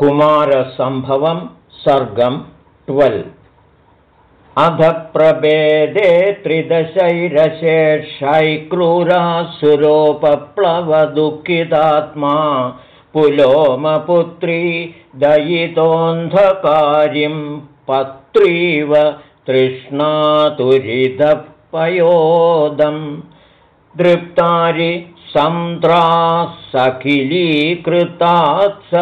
कुमारसम्भवं सर्गं twelve. अध प्रभेदे त्रिदशैरशेषैक्रूरासुरोपप्लवदुःखितात्मा पुलोमपुत्री दयितोऽन्धकारिं पत्रीव तृष्णातुरिदपयोदम्। दृप्तारि सन्त्रासखिलीकृतात् स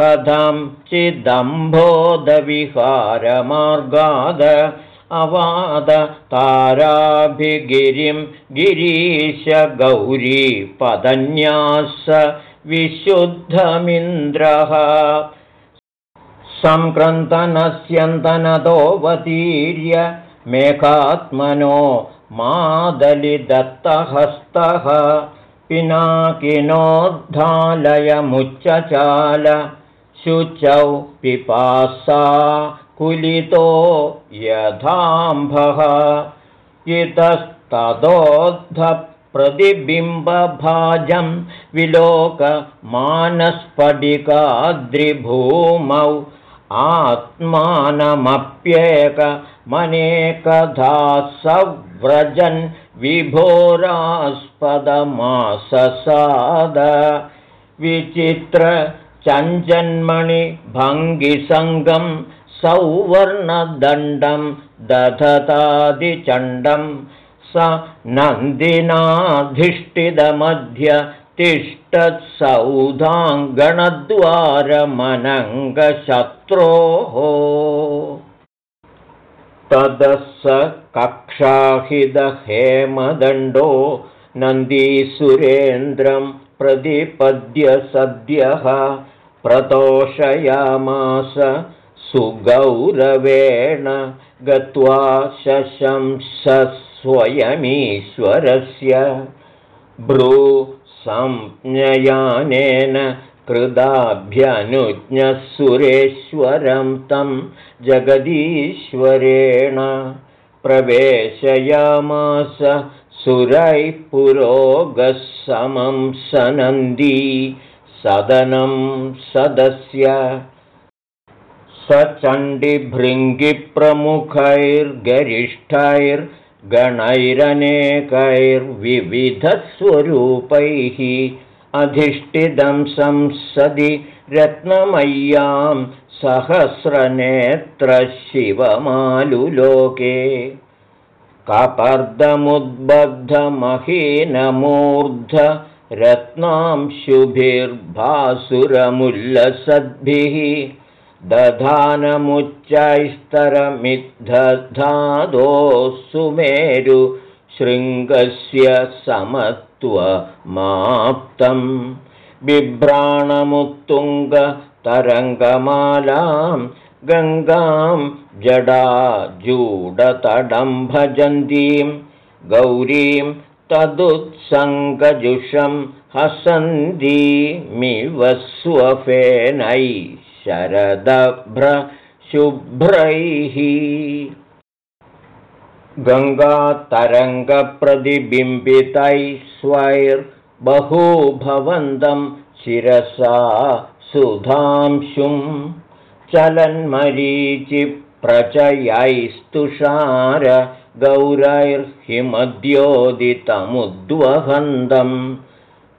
कथं चिदम्भोदविहारमार्गाद अवाद ताराभिगिरिं गिरीशगौरीपदन्यास विशुद्धमिन्द्रः। सङ्क्रन्दनस्यन्तनदोऽवतीर्य मेघात्मनो मादलिदत्तहस्तः। पिनाकिनोद्धालयमुच्चचाल शुचौ पिपासा कुलितो यथाम्भः। इतस्तदोद्धप्रतिबिम्बभाजं आत्मानमप्येकमनेकधा सव्रजन् विभोरास्पदमाससाद। विचित्र चञ्जन्मणिभङ्गिसङ्गं सौवर्णदण्डं दधतादिचण्डं स नन्दिनाधिष्ठितमध्य तिष्ठत्सौधाङ्गणद्वारमनङ्गशत्रोः। ततः स कक्षाहिदहेमदण्डो नन्दीसुरेन्द्रं प्रतिपद्य सद्यः प्रतोषयामास सुगौरवेण गत्वा शशंस स्वयमीश्वरस्य भ्रूसंज्ञयानेन कृदाभ्यनुज्ञः सुरेश्वरं तं जगदीश्वरेण प्रवेशयामास सुरैः पुरोगः समं सनन्दी सदनं सदस्य स चण्डिभृङ्गिप्रमुखैर्गरिष्ठैर्गणैरनेकैर्विविधस्वरूपैः अधिष्ठितं संसदि रत्नमय्यां सहस्रनेत्रशिवमालुलोके। कपर्दमुद्बद्धमहीनमूर्ध रत्नांशुभिर्भासुरमुल्लसद्भिः दधानमुच्चैस्तरमिद्धधादोः सुमेरुशृङ्गस्य समत्वमाप्तं बिभ्राणमुत्तुङ्गतरङ्गमालां गङ्गां जडाजूडतडं भजन्तीं गौरीं तदुत्सङ्गजुषं हसन्तीमिव स्वफेनै शरदभ्रशुभ्रैः। गङ्गातरङ्गप्रतिबिम्बितैः स्वैर्बहूभवन्तं शिरसा सुधांशुं चलन्मरीचिप्रचयैस्तुषार गौरैर्हिमद्योदितमुद्वहन्तम्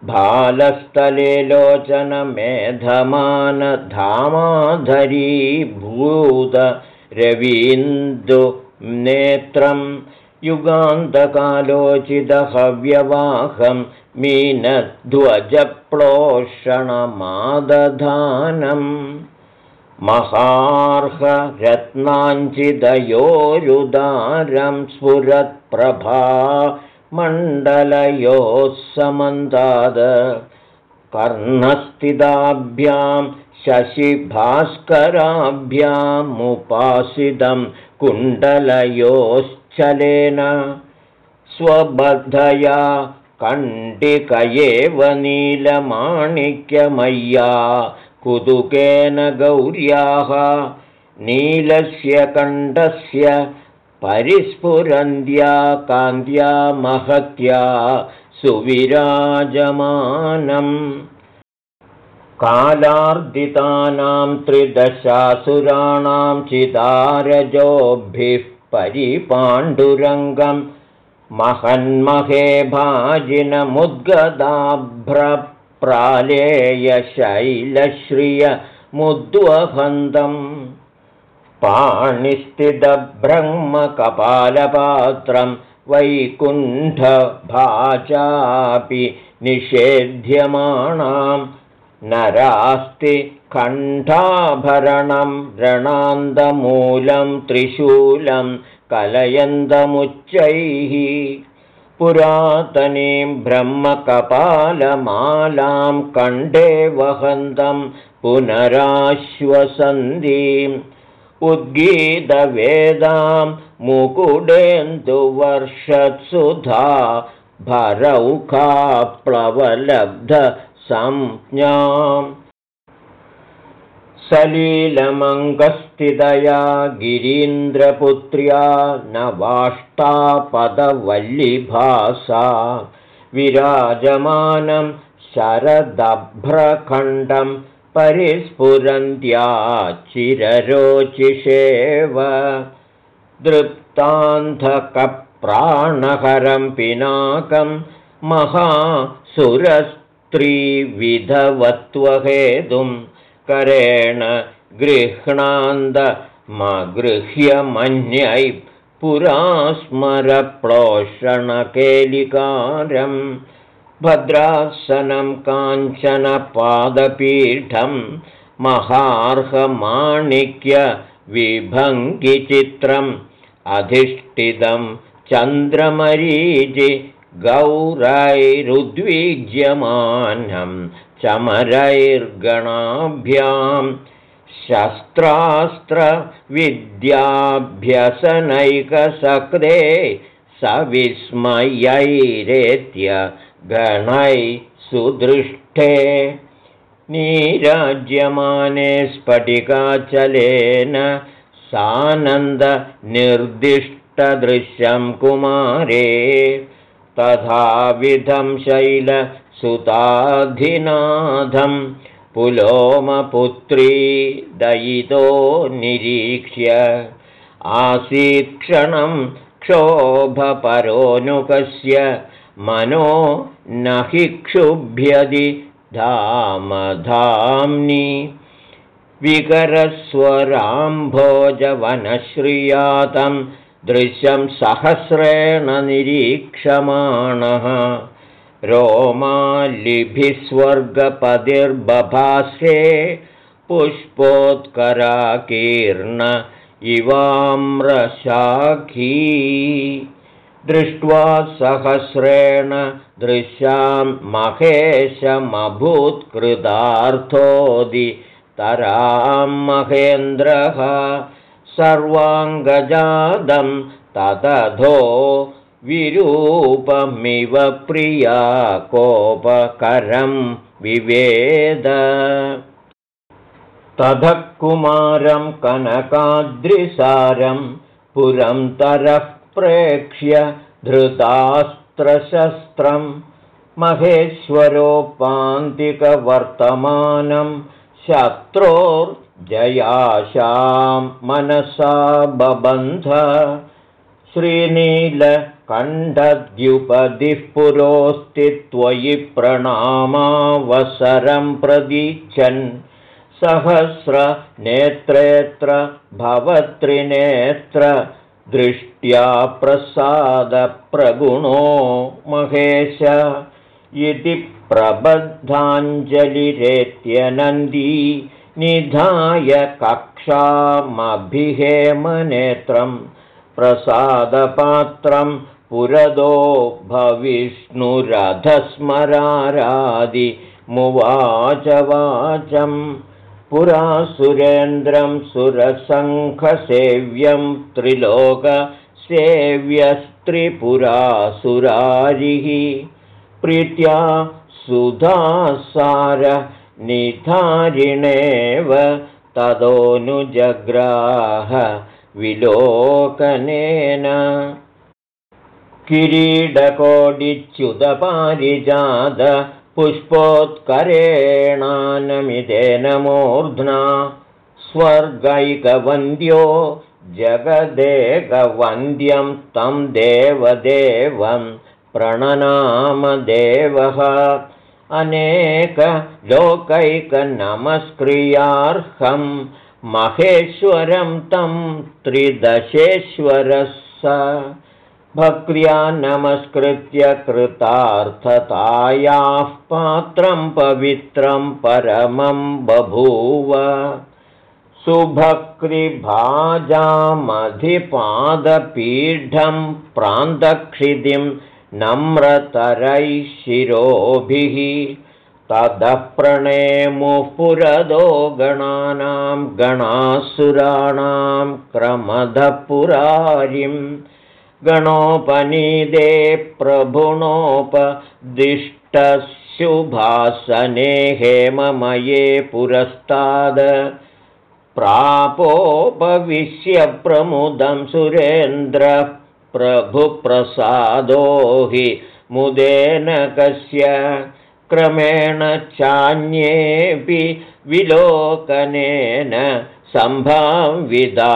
भालस्थले लोचनमेधमानधामाधरीभूतरवीन्दुनेत्रं युगान्तकालोचितहव्यवाहं मीनध्वजप्लोषणमादधानम् महार्हरत्नाञ्चिदयोरुदारं स्फुरत्प्रभा मण्डलयोः समन्ताद। कर्णस्थिताभ्यां शशिभास्कराभ्यामुपासितं कुण्डलयोश्चलेन। स्वबद्धया कण्डिक एव नीलमाणिक्यमय्या कुतुकेन गौर्याः नीलस्य कण्ठस्य परिस्फुरन्द्या कान्त्या महत्या सुविराजमानम्। कालार्दितानां त्रिदशासुराणां चितारजोभिः परिपाण्डुरङ्गं महन्महे भाजिनमुद्गदाभ्रप्रालेयशैलश्रियमुद्वहन्तम् पाणिस्थितब्रह्मकपालपात्रं वैकुण्ठभाचापि निषेध्यमाणां। नरास्ति कण्ठाभरणं रणान्दमूलं त्रिशूलं कलयन्दमुच्चैः पुरातनीं ब्रह्मकपालमालां कण्ठे वहन्तं पुनराश्वसन्तीम्। उद्गीतवेदां मुकुडेन्दुवर्षत्सुधा भरौखाप्लवलब्धसंज्ञाम् सलीलमङ्गस्थितया गिरीन्द्रपुत्र्या नवाष्टापदवल्लिभासा विराजमानं शरदभ्रखण्डं परिस्फुरन्त्याचिररोचिषेव। दृप्तान्धकप्राणहरं पिनाकं महासुरस्त्रीविधवत्वहेतुं करेण गृह्णान्दमगृह्यमन्यै पुरा स्मरप्लोषणकेलिकारम् भद्रासनं काञ्चनपादपीठं महार्हमाणिक्यविभङ्गिचित्रम् अधिष्ठितं चन्द्रमरीजि गौरैरुद्विज्यमानं चमरैर्गणाभ्यां शस्त्रास्त्रविद्याभ्यसनैकसक्रे सविस्मयैरेत्य गणै सुदृष्टे। नीराज्यमाने स्फटिकाचलेन सानन्दनिर्दिष्टदृश्यं कुमारे तथाविधं शैलसुताधिनाथं पुलोमपुत्री दयितो निरीक्ष्य। आसीत्क्षणं क्षोभपरोनुकस्य मनो न हि क्षुभ्यदि धामधाम्नि। विकरस्वराम्भोजवनश्रियातं दृश्यं सहस्रेण निरीक्षमाणः रोमालिभिस्वर्गपदिर्बभासे पुष्पोत्कराकीर्ण इवाम्रशाखी। दृष्ट्वा सहस्रेण दृश्यां तरां महेन्द्रः सर्वाङ्गजादं ततधो विरूपमिव प्रिया कोपकरं विवेद। ततः कुमारं कनकाद्रिसारं पुरं तरः प्रेक्ष्य धृतास्त्रशस्त्रं। महेश्वरोपान्तिकवर्तमानं शत्रोर्जयाशां मनसा बबन्ध श्रीनीलकण्ठद्युपदिः पुरोऽस्ति त्वयि प्रणामावसरं प्रदीच्छन् सहस्रनेत्रेऽत्र भवत्रिनेत्र दृष्ट्या प्रसादप्रगुणो महेश। इति प्रबद्धाञ्जलिरेत्यनन्दी निधाय कक्षामभिहेमनेत्रं प्रसादपात्रं पुरदो भविष्णुरधस्मरारादिमुवाच वाचम् पुरा सुरेन्द्रं सुरसङ्खसेव्यं त्रिलोकसेव्यस्त्रिपुरासुरारिः। प्रीत्या सुधासारनिधारिणेव तदोनुजग्राह विलोकनेन किरीडकोडिच्युतपारिजात पुष्पोत्करेणानमिदेन मूर्ध्ना स्वर्गैकवन्द्यो जगदेकवन्द्यं तं देवदेवं प्रणनामदेवः अनेकलोकैकनमस्क्रियार्हं महेश्वरं तं त्रिदशेश्वरः स भक्र्या नमस्कृत्य कृतार्थतायाः पात्रं पवित्रं परमं बभूव। सुभक्तिभाजामधिपादपीठं प्रान्तक्षितिं नम्रतरैः शिरोभिः। ततः प्रणेमुः पुरदो गणानां गणासुराणां क्रमधपुरारिम् गणोपनीदे प्रभुणोपदिष्टशुभासने हेममये पुरस्ताद। प्रापोपविश्य प्रमुदं सुरेन्द्रः प्रभुप्रसादो हि मुदेन कस्य। क्रमेण चान्येऽपि विलोकनेन सम्भाविदा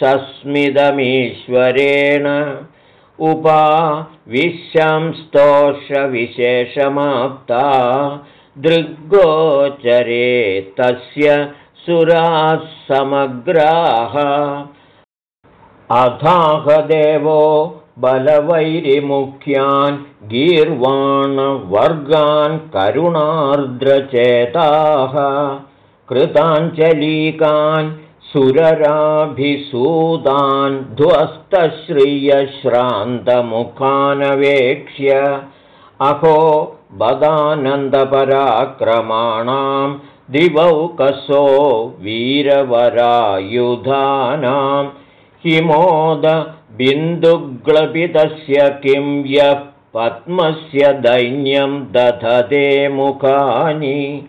सस्मिदमीश्वरेण उपा विश्यंस्तोषविशेषमाप्ता दृग्गोचरे तस्य सुराः समग्राः अथाहदेवो बलवैरिमुख्यान् गीर्वाणवर्गान् करुणार्द्रचेताः कृताञ्जलीकान् सुरराभिसूतान् ध्वस्तश्रियश्रान्तमुखानवेक्ष्य। अहो बदानन्दपराक्रमाणां दिवौकसो वीरवरायुधानां। हिमोदबिन्दुग्लपितस्य किं यः पद्मस्य दैन्यं दधते मुखानि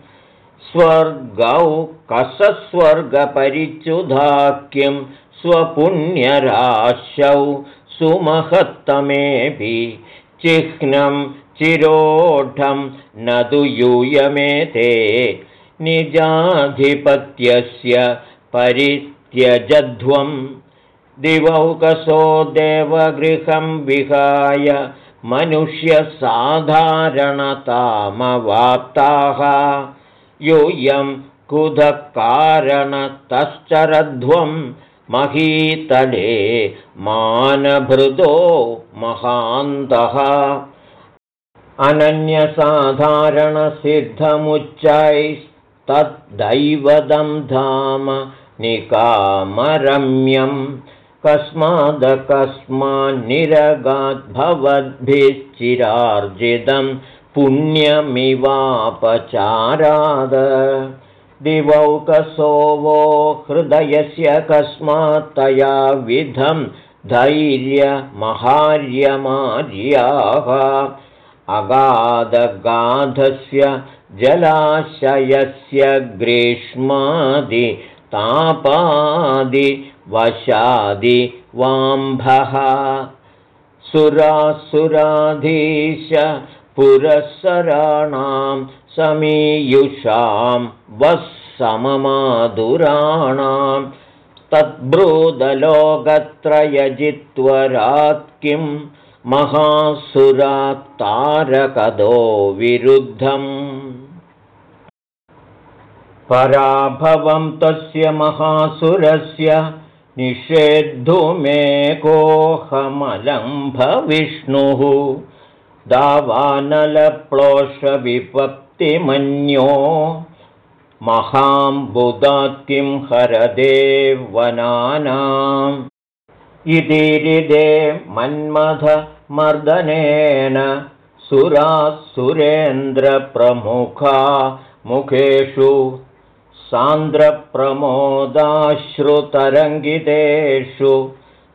स्वर्गौ कसस्वर्गपरिच्युधा किं स्वपुण्यराशौ सुमहत्तमेऽपि चिह्नं चिरोढं न तु यूयमेते निजाधिपत्यस्य परित्यजध्वं दिवौकसो देवगृहं विहाय मनुष्यसाधारणतामवाप्ताः यूयं कुधकारणतश्चरध्वं महीतले मानभृदो महान्तः। अनन्यसाधारणसिद्धमुच्चैस्तद्दैवदं धाम निकामरम्यं कस्मादकस्मान्निरगाद्भवद्भिश्चिरार्जितं पुण्यमिवापचाराद। दिवौकसो वो हृदयस्य कस्मात्तया विधं धैर्यमहार्यमार्याः। अगाधगाधस्य जलाशयस्य ग्रीष्मादितापादिवशादि वाम्भः। सुरासुराधीश पुरःसराणां समीयुषां वः सममाधुराणां तद्ब्रूदलोकत्रयजित्वरात् किं महासुरात्तारकदो विरुद्धम्। पराभवं तस्य महासुरस्य निषेद्धुमेकोऽहमलम्भविष्णुः दावानलप्लोषविपत्तिमन्यो महाम्बुदात्किं हरदेवनानाम् इति हृदे मन्मथमर्दनेन सुरासुरेन्द्रप्रमुखा मुखेषु सान्द्रप्रमोदाश्रुतरङ्गितेषु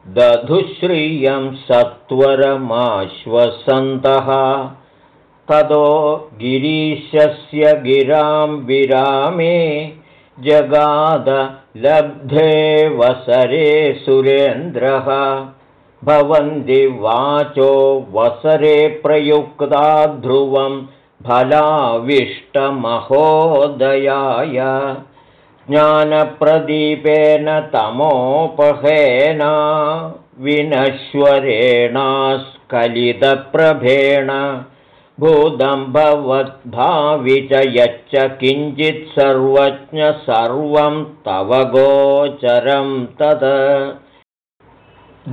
दधुश्रियं सत्वरमाश्वसन्तः। ततो गिरीशस्य गिरां विरामे जगादलब्धे वसरे सुरेन्द्रः। भवन्ति वाचो वसरे प्रयुक्ता ध्रुवं फलाविष्टमहोदयाय ज्ञानप्रदीपेन तमोपहेना विनश्वरेणा स्खलितप्रभेण भूतं भवद्भावि च यच्च किञ्चित् सर्वज्ञ सर्वं तव गोचरं तद।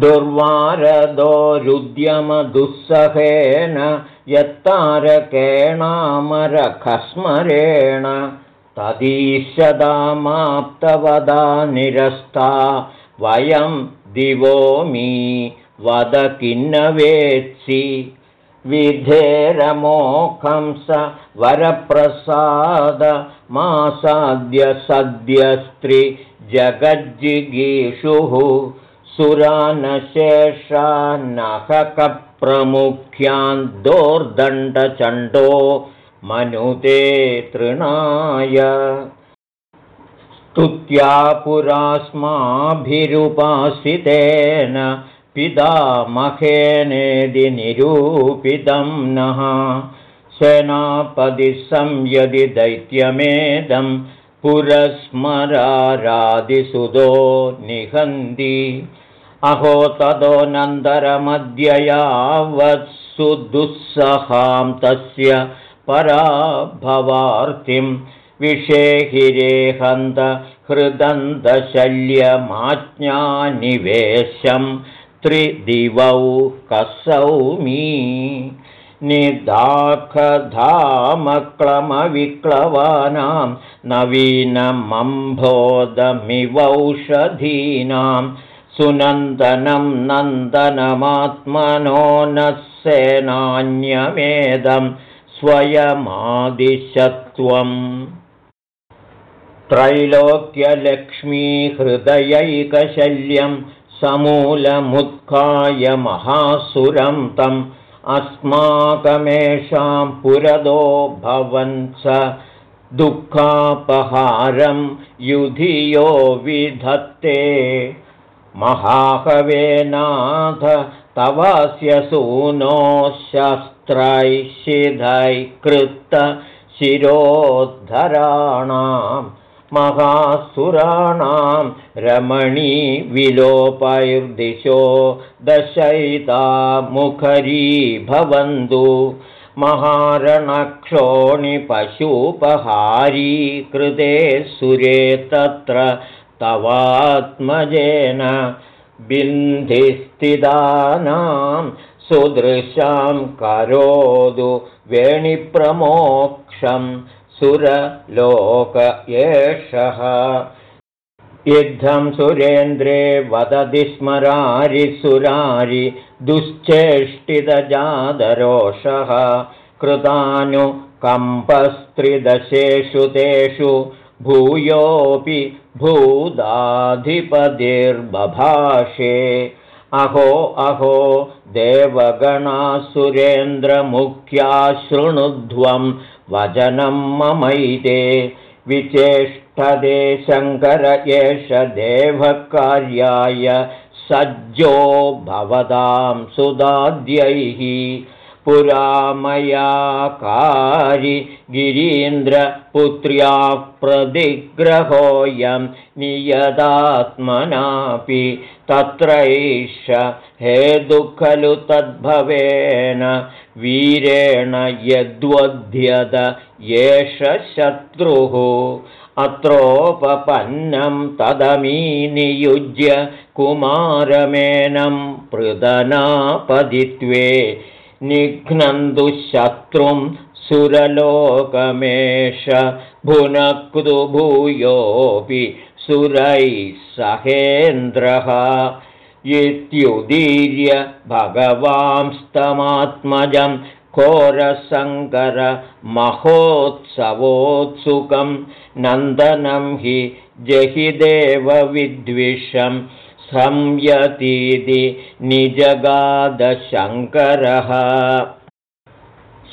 दुर्वारदोरुद्यमदुःसहेन यत्तारकेणामरखस्मरेण तदीशदामाप्तवदा निरस्ता वयं दिवोमी वद किन्न वेत्सि विधेरमोखं स वरप्रसादमासाद्य सद्यस्त्रिजगज्जिगीषुः सुरानशेषान्नहकप्रमुख्यान् दोर्दण्डचण्डो मनुते तृणाय। स्तुत्या पुरास्माभिरुपासितेन पितामहेनेदि निरूपितं नः। सेनापदिसंयदि दैत्यमेदं पुरस्मरारादिसुदो निहन्ति। अहो तदोऽनन्तरमद्य यावत्सु दुःसहां तस्य पराभवार्तिं विषेहिरेहन्त हृदन्तशल्यमाज्ञानिवेशं त्रिदिवौ कसौमी निदाखधामक्लमविक्लवानां नवीनमम्भोदमिवौषधीनां सुनन्दनं नन्दनमात्मनो न सेनान्यमेदं स्वयमादिशत्वम्। त्रैलोक्यलक्ष्मीहृदयैकशल्यं समूलमुत्काय महासुरं तम् अस्माकमेषां पुरदो भवन् स दुःखापहारं युधियो विधत्ते। महाकवेनाथ तवस्य सूनो शस्त्रैशिधैकृतशिरोद्धराणां महासुराणां रमणी विलोपैर्दिशो दशैता मुखरी भवन्तु। महारणक्षोणिपशुपहारी कृते सुरे तत्र तवात्मजेन बिन्धिस्थितानां सुदृशां करोतु वेणिप्रमोक्षं सुरलोक एषः। इद्धं सुरेन्द्रे वदति स्मरारिसुरारि दुश्चेष्टितजादरोषः। कृतानुकम्पस्त्रिदशेषु तेषु भूयोऽपि भूदाधिपतिर्बभाषे अहो अहो देवगणासुरेन्द्रमुख्या शृणुध्वं वचनं ममैते। विचेष्टदे शङ्कर एष देवकार्याय सज्जो भवतां सुदाद्यैः पुरा मया कारि गिरीन्द्रपुत्र्याः प्रतिग्रहोऽयं नियदात्मनापि तत्रैष हेतु खलु तद्भवेन वीरेण यद्वध्यत एष शत्रुः अत्रोपपन्नं तदमीनियुज्य कुमारमेनं पृदनापदित्वे निघ्नन्दुशत्रुं सुरलोकमेष भुनक्तु भूयोऽपि सुरैः सहेन्द्रः। इत्युदीर्य भगवांस्तमात्मजं घोरशङ्करमहोत्सवोत्सुकं नन्दनं हि जहिदेवविद्विषं संयतीति निजगादशङ्करः?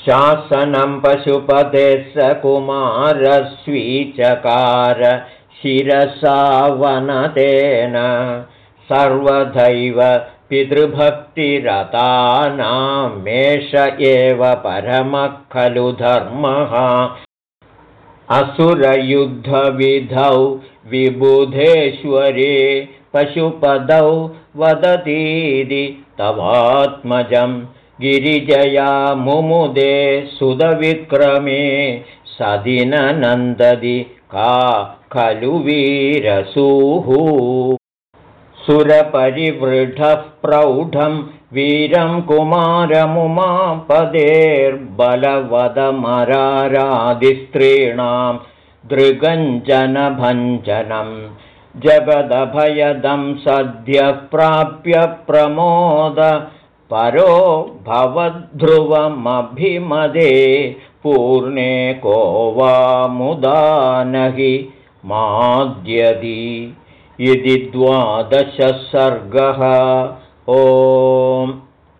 शासनं पशुपते स कुमारस्वीचकार शिरसावनतेन सर्वथैव पितृभक्तिरतानामेष एव परमः खलु धर्मः। असुरयुद्धविधौ विबुधेश्वरे पशुपदौ वदतीति तवात्मजं गिरिजया मुमुदे सुदविक्रमे सदिननन्ददि का खलु वीरसूः। सुरपरिवृढः प्रौढं वीरं कुमारमुमापदेर्बलवदमरारादिस्त्रीणां दृगञ्जनभञ्जनं जगदभयदं सद्यः प्राप्य प्रमोद परो भवद्ध्रुवमभिमदे पूर्णे को वा मुदा न हि माद्यदि। इति द्वादशः सर्गः। ओम्